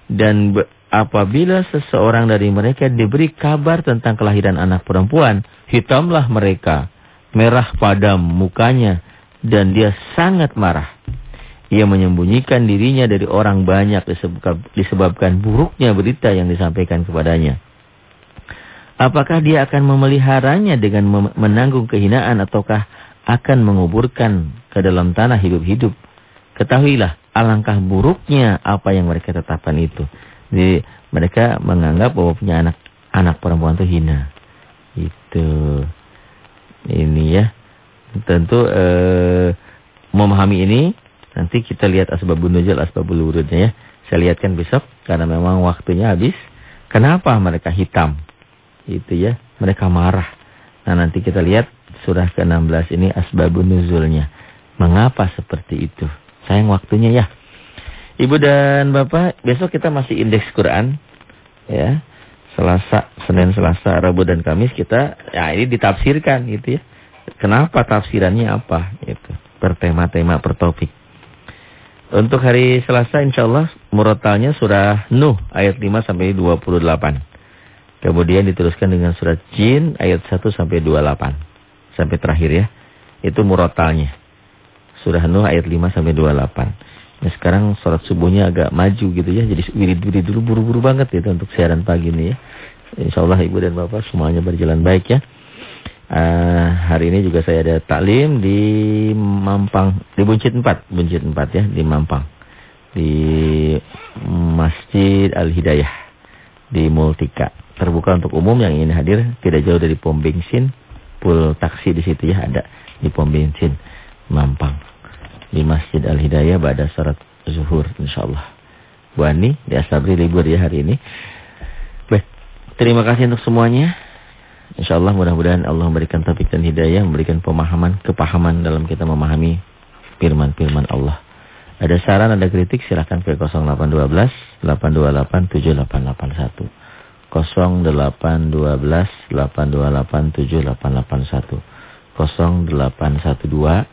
dan apabila seseorang dari mereka diberi kabar tentang kelahiran anak perempuan, hitamlah mereka, merah padam mukanya, dan dia sangat marah. Ia menyembunyikan dirinya dari orang banyak disebabkan buruknya berita yang disampaikan kepadanya. Apakah dia akan memeliharanya dengan menanggung kehinaan ataukah akan menguburkan ke dalam tanah hidup-hidup? Ketahuilah alangkah buruknya apa yang mereka tetapkan itu. Jadi mereka menganggap bahwa punya anak anak perempuan itu hina. Itu. Ini ya. Tentu eh, memahami ini Nanti kita lihat asbabun nuzul, asbabul wurudnya ya. Saya lihatkan besok karena memang waktunya habis. Kenapa mereka hitam? Itu ya, mereka marah. Nah, nanti kita lihat surah ke-16 ini asbabun nuzulnya. Mengapa seperti itu? Sayang waktunya ya. Ibu dan Bapak, besok kita masih indeks Quran ya. Selasa, Senin, Selasa, Rabu dan Kamis kita ya ini ditafsirkan gitu ya. Kenapa tafsirannya apa gitu. Per tema-tema per topik. Untuk hari Selasa insya Allah murotalnya surah Nuh ayat 5 sampai 28. Kemudian diteruskan dengan surat Jin ayat 1 sampai 28. Sampai terakhir ya. Itu murotalnya. Surah Nuh ayat 5 sampai 28. Nah sekarang sholat subuhnya agak maju gitu ya. Jadi wirid-wirid dulu buru-buru banget gitu untuk siaran pagi ini ya. Insya Allah ibu dan bapak semuanya berjalan baik ya. Uh, hari ini juga saya ada taklim di Mampang, di Buncit 4, Buncit 4 ya, di Mampang. Di Masjid Al-Hidayah di Multika. Terbuka untuk umum yang ingin hadir, tidak jauh dari pom bensin, pul taksi di situ ya ada di pom bensin Mampang. Di Masjid Al-Hidayah pada syarat zuhur insyaallah. Bu Ani, di Asabri libur ya hari ini. Baik, terima kasih untuk semuanya. InsyaAllah mudah-mudahan Allah memberikan taufik dan hidayah, memberikan pemahaman, kepahaman dalam kita memahami firman-firman Allah. Ada saran, ada kritik, silahkan ke 0812 828 7881. 0812 828 7881. 0812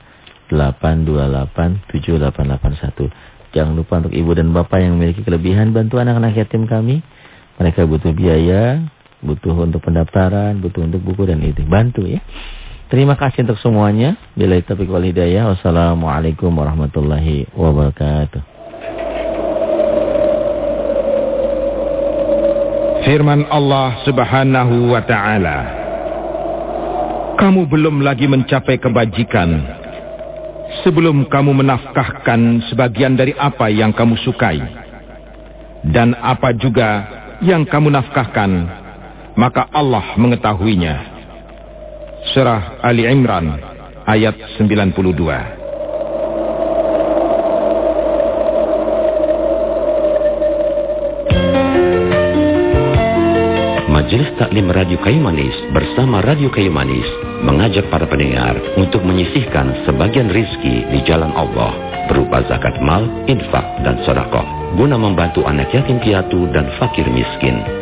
828 7881. Jangan lupa untuk ibu dan bapak yang memiliki kelebihan bantu anak-anak yatim kami. Mereka butuh biaya, butuh untuk pendaftaran, butuh untuk buku dan itu. Bantu ya. Terima kasih untuk semuanya. Bila taufiq wal hidayah. Wassalamualaikum warahmatullahi wabarakatuh. Firman Allah Subhanahu wa taala. Kamu belum lagi mencapai kebajikan sebelum kamu menafkahkan sebagian dari apa yang kamu sukai dan apa juga yang kamu nafkahkan maka Allah mengetahuinya. Surah Ali Imran ayat 92. Majelis Taklim Radio Kayu Manis bersama Radio Kayu Manis mengajak para pendengar untuk menyisihkan sebagian rizki di jalan Allah berupa zakat mal, infak, dan sodakoh guna membantu anak yatim piatu dan fakir miskin.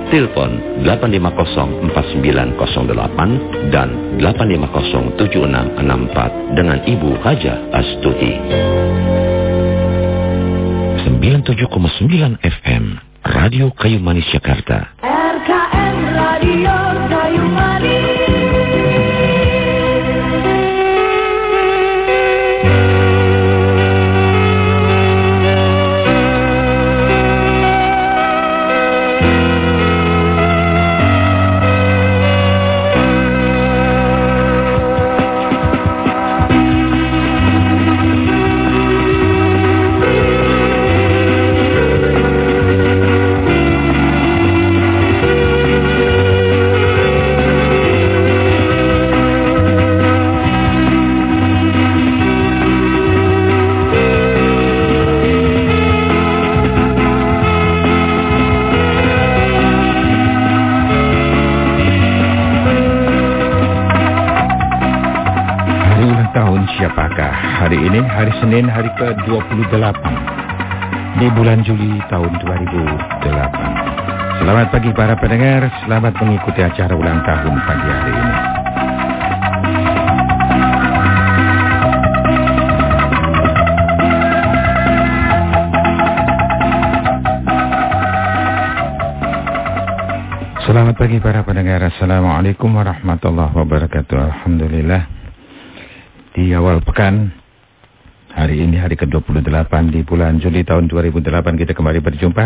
Telepon 8504908 dan 8507664 dengan Ibu Haja Astuti. 97,9 FM, Radio Kayu Manis Jakarta. RKM Radio Hari Senin hari ke-28 di bulan Juli tahun 2008. Selamat pagi para pendengar, selamat mengikuti acara ulang tahun pagi hari ini. Selamat pagi para pendengar. Assalamualaikum warahmatullahi wabarakatuh. Alhamdulillah. Di awal pekan Hari ini hari ke-28 di bulan Juli tahun 2008 kita kembali berjumpa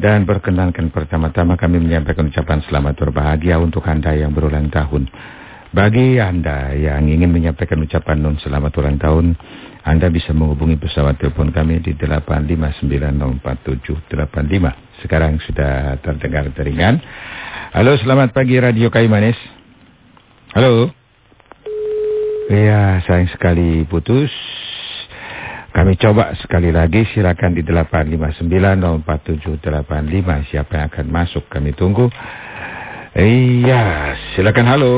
dan perkenalkan pertama-tama kami menyampaikan ucapan selamat berbahagia untuk Anda yang berulang tahun. Bagi Anda yang ingin menyampaikan ucapan non selamat ulang tahun, Anda bisa menghubungi pesawat telepon kami di 859047855. Sekarang sudah terdengar teringan. Halo, selamat pagi Radio Kaimanis. Halo. Ya, sayang sekali putus. Kami coba sekali lagi silakan di 859047855 siapa yang akan masuk kami tunggu. Iya, silakan halo.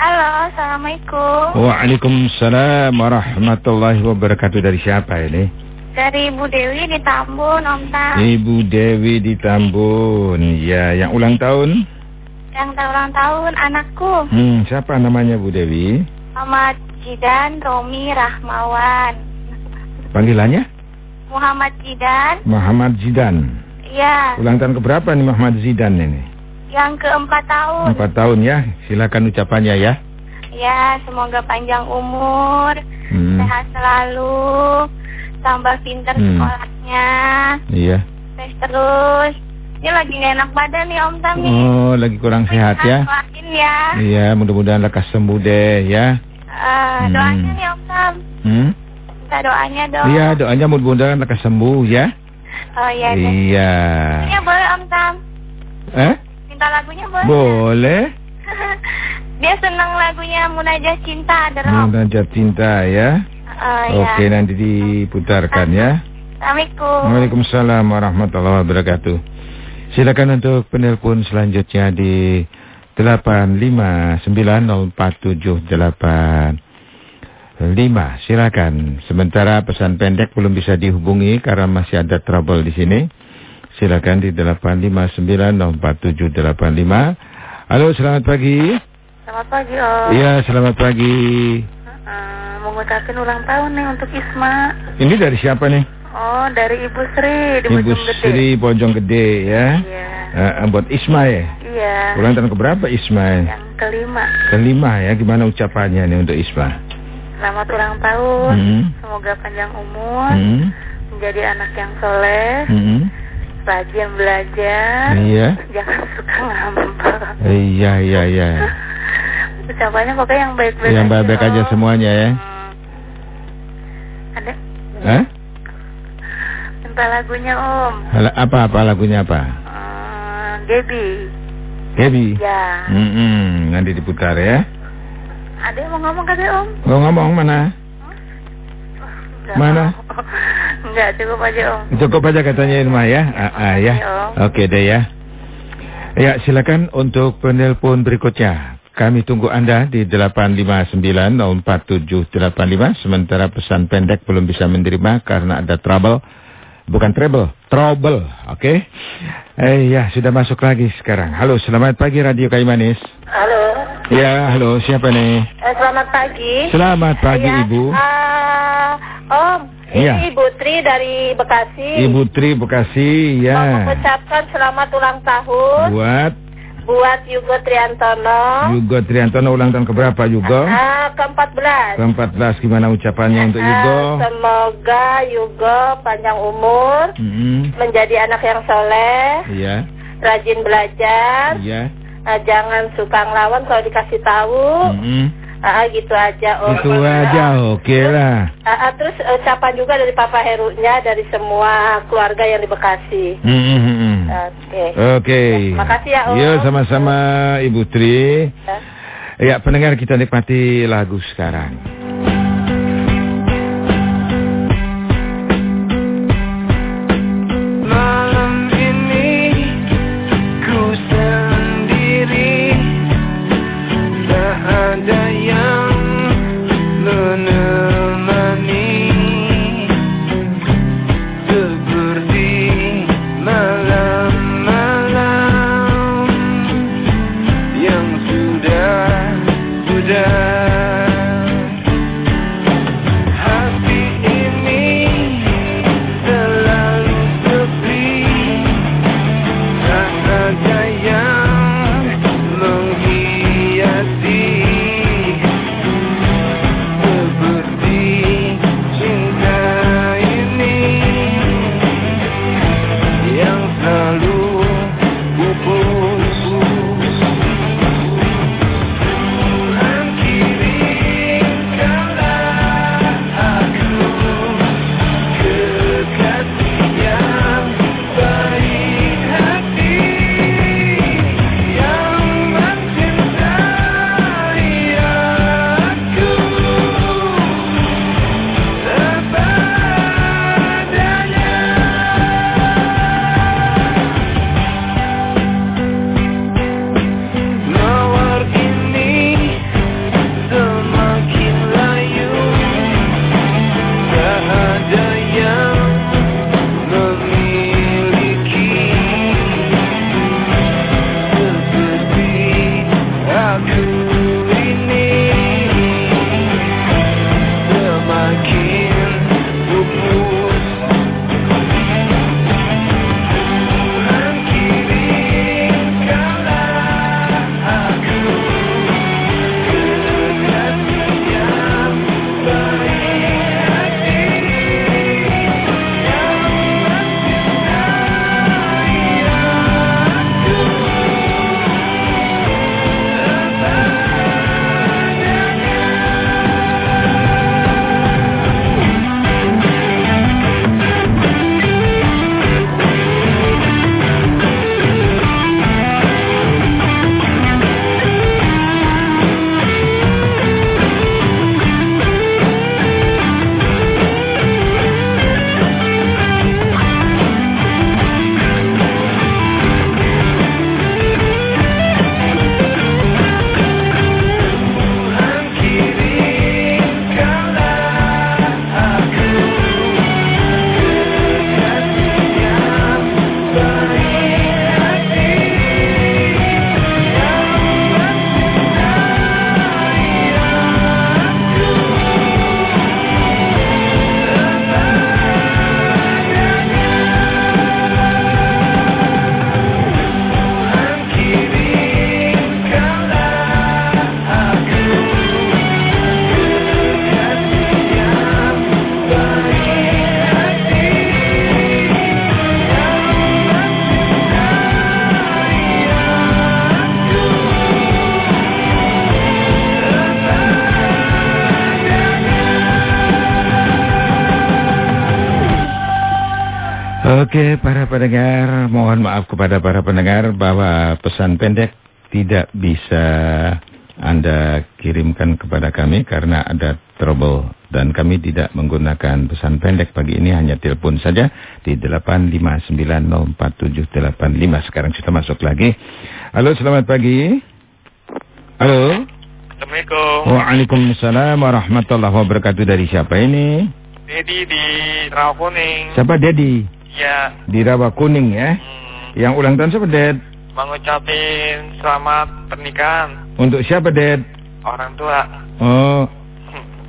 Halo, Assalamualaikum. Waalaikumsalam warahmatullahi wabarakatuh. Dari siapa ini? Dari Ibu Dewi di Tambun, Om Tam. Ibu Dewi di Tambun. Ya, yang ulang tahun? Yang ulang tahun anakku. Hmm, siapa namanya Bu Dewi? Muhammad Jidan Romi Rahmawan. Panggilannya? Muhammad Zidan. Muhammad Zidan. Iya. Ulang tahun keberapa nih Muhammad Zidan ini? Yang keempat tahun. Empat tahun ya. Silakan ucapannya ya. Ya, semoga panjang umur, hmm. sehat selalu, tambah pinter hmm. sekolahnya. Iya. Terus terus. Ini lagi gak enak badan nih Om Tami. Oh, lagi kurang sehat ya. ya. Iya, mudah-mudahan lekas sembuh deh ya. Uh, hmm. Doanya nih Om Tam. Hmm? Minta doanya dong. Iya, doanya mudah-mudahan lekas sembuh ya. Oh iya. Iya. Iya boleh Om Tam. Eh? Minta lagunya boleh. Boleh. Dia senang lagunya Munajat Cinta ada Munajat Cinta ya. Oh, iya. Oke, nanti diputarkan ya. Assalamualaikum. Waalaikumsalam warahmatullahi wabarakatuh. Silakan untuk penelpon selanjutnya di 8590478 lima. Silakan. Sementara pesan pendek belum bisa dihubungi karena masih ada trouble di sini. Silakan di 859047855. Halo, selamat pagi. Selamat pagi, Om. Iya, selamat pagi. Uh, mau ngucapin ulang tahun nih untuk Isma. Ini dari siapa nih? Oh, dari Ibu Sri di Ibu Bojong Gede. Sri Bojong Gede ya. Iya. Uh, buat Isma ya? Iya. Ulang tahun keberapa Isma? Yang kelima. Kelima ya. Gimana ucapannya nih untuk Isma? Selamat ulang tahun. Hmm. Semoga panjang umur. Hmm. Menjadi anak yang soleh. Hmm. Rajin belajar. Iya. Jangan suka ngambek. Iya, iya, iya. Ucapannya pokoknya yang baik-baik Yang baik-baik aja, semuanya ya. Hmm. Ada? Hah? Minta lagunya Om. Apa-apa lagunya apa? Uh, Gaby. Gaby? Ya. Mm -mm, nanti diputar ya. Ada yang mau ngomong katanya Om? Mau ngomong mana? Enggak. Mana? Enggak, cukup aja Om. Cukup aja katanya Irma ya? Ah, ah ya. Oke deh ya. Ya, silakan untuk penelpon berikutnya. Kami tunggu Anda di 859047855. Sementara pesan pendek belum bisa menerima karena ada trouble. Bukan trouble, trouble. Oke. Okay? Eh ya, sudah masuk lagi sekarang. Halo, selamat pagi Radio Kaimanis. Halo. Ya, halo, siapa nih? Eh, selamat pagi. Selamat pagi, ya, Ibu. Uh, Om, ini ya. Ibu Tri dari Bekasi. Ibu Tri Bekasi, ya. Mau mengucapkan selamat ulang tahun. Buat? Buat Yugo Triantono. Yugo Triantono ulang tahun keberapa Yugo? Uh, ke-14. Ke-14 gimana ucapannya uh, untuk Yugo? Semoga Yugo panjang umur, mm -hmm. menjadi anak yang soleh. Iya. Rajin belajar. Iya. Uh, jangan suka ngelawan kalau dikasih tahu. Mm -hmm. Ah, gitu aja. Oh, itu aja, oke okay lah. Uh, terus ucapan juga dari Papa Herunya dari semua keluarga yang di Bekasi. Mm -hmm. Oke. Okay. Oke. Okay. Ya, makasih ya Om. Iya, sama-sama Ibu Tri. Ya. ya, pendengar kita nikmati lagu sekarang. Pendengar bahwa pesan pendek tidak bisa Anda kirimkan kepada kami karena ada trouble dan kami tidak menggunakan pesan pendek pagi ini hanya telepon saja di 859047885. Sekarang kita masuk lagi. Halo, selamat pagi. Halo. Assalamualaikum. Waalaikumsalam warahmatullahi wabarakatuh. Dari siapa ini? Dedi di Rawa Kuning. Siapa Dedi? Ya. Di Rawa Kuning ya. Hmm. Yang ulang tahun siapa, Ded? Mengucapin selamat pernikahan. Untuk siapa, Ded? Orang tua. Oh.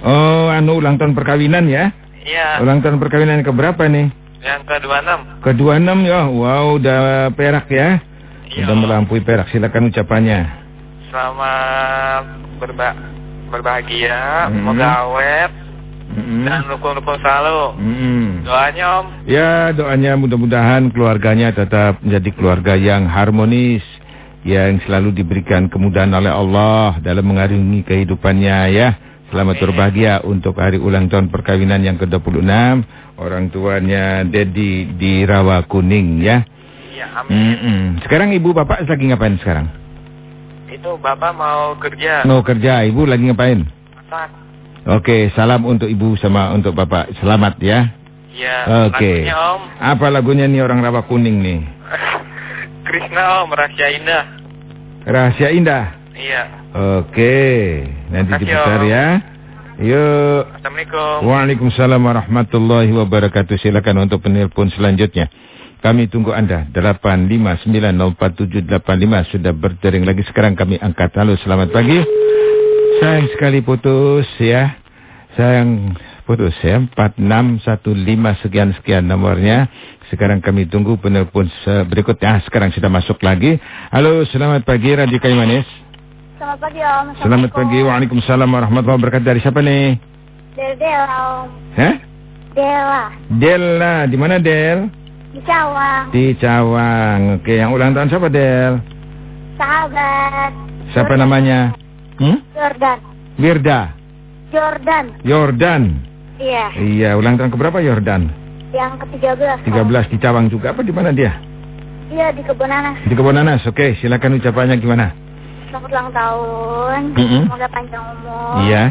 Oh, anu ulang tahun perkawinan ya? Iya. Ulang tahun perkawinan ke berapa nih? Yang ke-26. Ke-26 ya. Wow, udah perak ya. Iya. Udah melampaui perak. Silakan ucapannya. Selamat berba berbahagia, hmm. semoga awet, Mm-hmm. Dan rukun-rukun selalu. Mm-hmm. Doanya Om. Ya doanya mudah-mudahan keluarganya tetap menjadi keluarga yang harmonis. Yang selalu diberikan kemudahan oleh Allah dalam mengarungi kehidupannya ya. Selamat amin. berbahagia untuk hari ulang tahun perkawinan yang ke-26. Orang tuanya Dedi di Rawa Kuning ya. Iya amin. Mm-hmm. Sekarang ibu bapak lagi ngapain sekarang? Itu bapak mau kerja. Mau kerja, ibu lagi ngapain? Masak. Oke, salam untuk ibu sama untuk bapak. Selamat ya. Iya. Oke. Lagunya Om. Apa lagunya nih orang rawa kuning nih? Krishna Om, Rahasia Indah. Rahasia Indah. Iya. Oke, nanti diputar ya. Yuk. Assalamualaikum. Waalaikumsalam warahmatullahi wabarakatuh. Silakan untuk penelpon selanjutnya. Kami tunggu Anda. 8590475 sudah berdering lagi. Sekarang kami angkat. Halo, selamat pagi. Sayang sekali putus ya. Sayang putus ya. 4615 sekian-sekian nomornya. Sekarang kami tunggu penelpon berikutnya. Ah, sekarang sudah masuk lagi. Halo, selamat pagi Radio Kayu Manis. Selamat pagi Om. Selamat pagi. Waalaikumsalam warahmatullahi wabarakatuh. Dari siapa nih? Dari Dela Om. Hah? Dela. Dela. Di mana Del? Di Cawang. Di Cawang. Oke, yang ulang tahun siapa Del? Sahabat. Siapa namanya? Hmm? Jordan. Wirda. Jordan. Jordan. Iya. Iya, ulang tahun keberapa Jordan? Yang ke-13. 13 di Cawang juga apa di mana dia? Iya, di Kebun Nanas. Di Kebun Nanas. Oke, silakan ucapannya gimana? Selamat ulang tahun. Mm -hmm. Semoga panjang umur. Iya.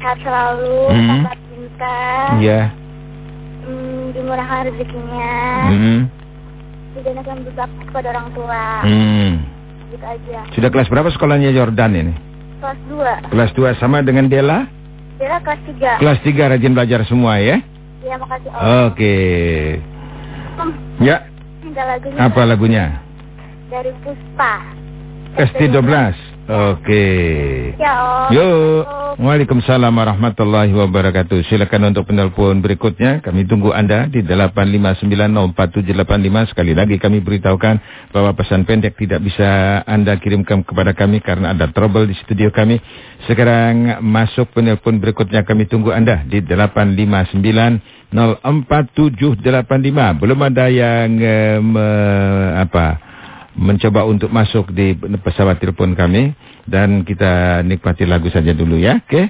Sehat selalu, mm -hmm. cinta. Iya. Hmm, dimurahkan rezekinya. Mm -hmm. Didengarkan berbakti kepada orang tua. Mm. Gitu aja. Sudah kelas berapa sekolahnya Jordan ini? Kelas 2. Kelas 2 sama dengan Dela? Dela kelas 3. Kelas 3 rajin belajar semua ya? Iya, makasih Om. Oke. Okay. Om. Ya. lagunya. Apa lagunya? Dari Puspa. ST12. Oke. Ya, Om. Yuk. Waalaikumsalam warahmatullahi wabarakatuh. Silakan untuk penelpon berikutnya. Kami tunggu Anda di 8590475. Sekali lagi kami beritahukan bahwa pesan pendek tidak bisa Anda kirimkan kepada kami karena ada trouble di studio kami. Sekarang masuk penelpon berikutnya. Kami tunggu Anda di 8590475. Belum ada yang eh, me, apa mencoba untuk masuk di pesawat telepon kami dan kita nikmati lagu saja dulu ya. Oke. Okay?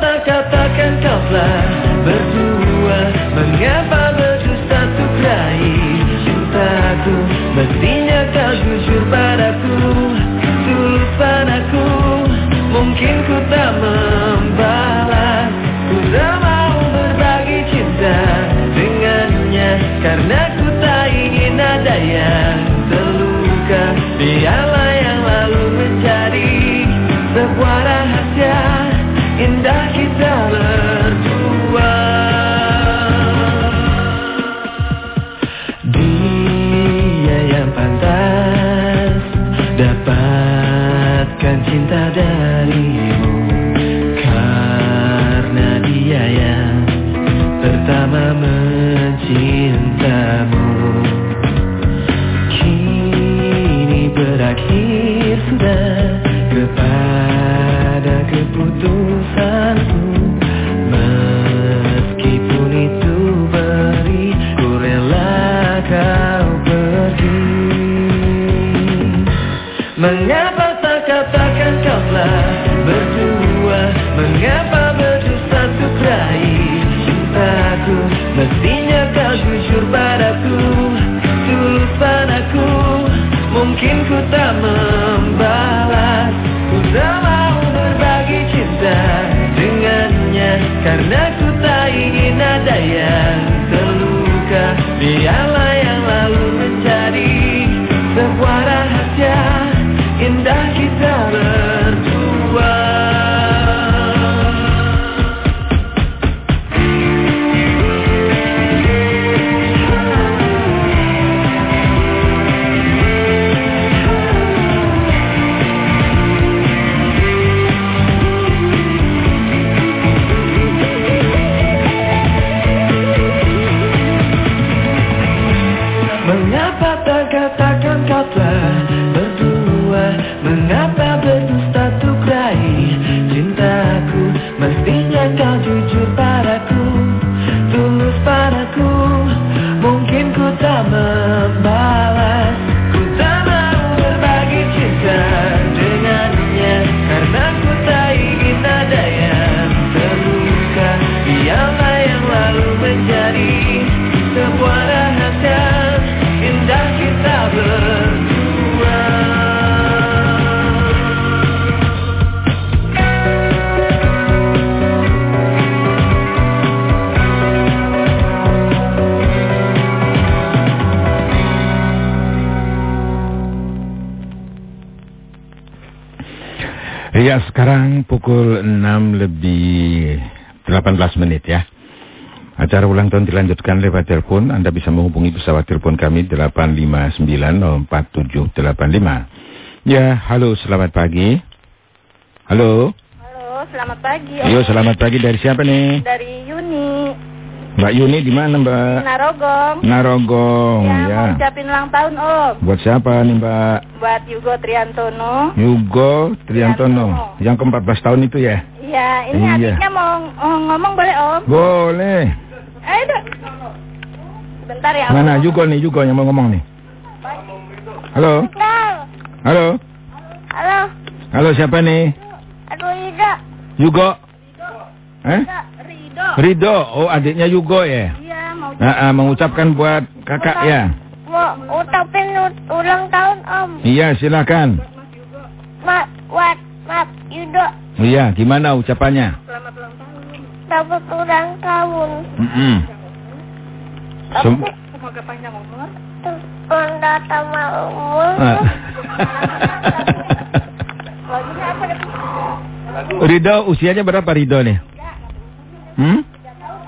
Katakan kau telah berdua. Mengapa berdusta satu raih cintaku Mestinya kau jujur padaku Tulus padaku Mungkin ku pukul 6 lebih 18 menit ya. Acara ulang tahun dilanjutkan lewat telepon. Anda bisa menghubungi pesawat telepon kami 859-04785. Ya, halo selamat pagi. Halo. Halo, selamat pagi. Yo, selamat pagi dari siapa nih? Dari Yuni, Mbak Yuni di mana Mbak? Narogong. Narogong ya, ya. mau ucapin ulang tahun Om. Buat siapa nih Mbak? Buat Yugo Triantono. Yugo Triantono. Triantono. Yang ke-14 tahun itu ya? Iya, ini Iya. adiknya mau, ngomong boleh Om? Boleh. Ayo dong. Sebentar ya Om. Mana Yugo nih, Yugo yang mau ngomong nih. Halo? Halo? Halo, Halo siapa nih? aduh Ida. Yugo? Eh? Rido. Rido. Oh adiknya Yugo ya? Iya, mau Nah, ah, mengucapkan buat kakak ya? mau ucapin ulang tahun Om. Iya silakan. Ma, wat, Mat, Yudo. Iya gimana ucapannya? Dapat ulang tahun. Mm-mm. Sem- Semoga panjang umur. Tambah umur. Ah. Lagunya apa deh? Rido usianya berapa Rido nih? Hmm?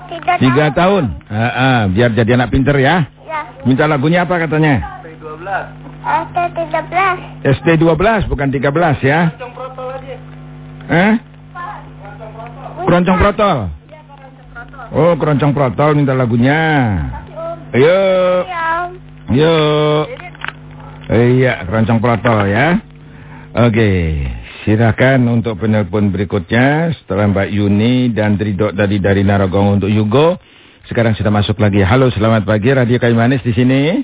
Tiga, Tiga tahun. Ah, ah, biar jadi anak pinter ya. Ya, Minta lagunya apa katanya? ST 13. SD 12 bukan 13 ya. Eh? Keroncong protol. Oh, keroncong protol minta lagunya. Ayo, yuk. Iya, keroncong protol ya. Oke, silakan untuk penelpon berikutnya setelah Mbak Yuni dan Tridok dari dari Narogong untuk Yugo. Sekarang sudah masuk lagi. Halo, selamat pagi Radio Kayu Manis di sini.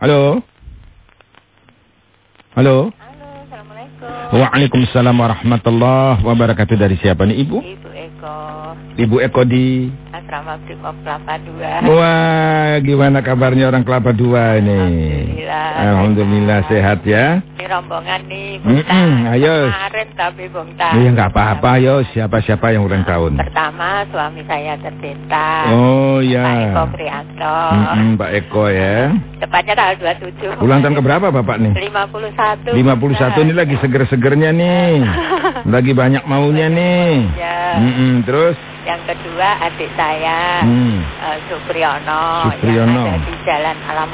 Halo. Halo. Halo, Assalamualaikum. Waalaikumsalam warahmatullahi wabarakatuh. Dari siapa nih Ibu? Ibu Eko, Ibu Eko di... Asrama Brimob Kelapa Dua. Wah, gimana kabarnya orang Kelapa Dua ini? Alhamdulillah. Alhamdulillah sehat ya. Ini rombongan nih, Mm-mm, Bung ayo. Kemarin tapi Bung Tan. Iya nggak apa-apa yo. Siapa-siapa yang ulang tahun? Pertama suami saya tercinta. Oh Pak ya. Eko Prianto. Mm-mm, Pak Eko ya. Tepatnya tanggal 27. Ulang tahun keberapa Bapak nih? 51. 51 ini lagi seger-segernya nih. Lagi banyak maunya nih. Ya. Mm-mm, terus? Yang kedua adik saya Hmm. eh, Supriyono, Supriyono. yang ada di Jalan Alam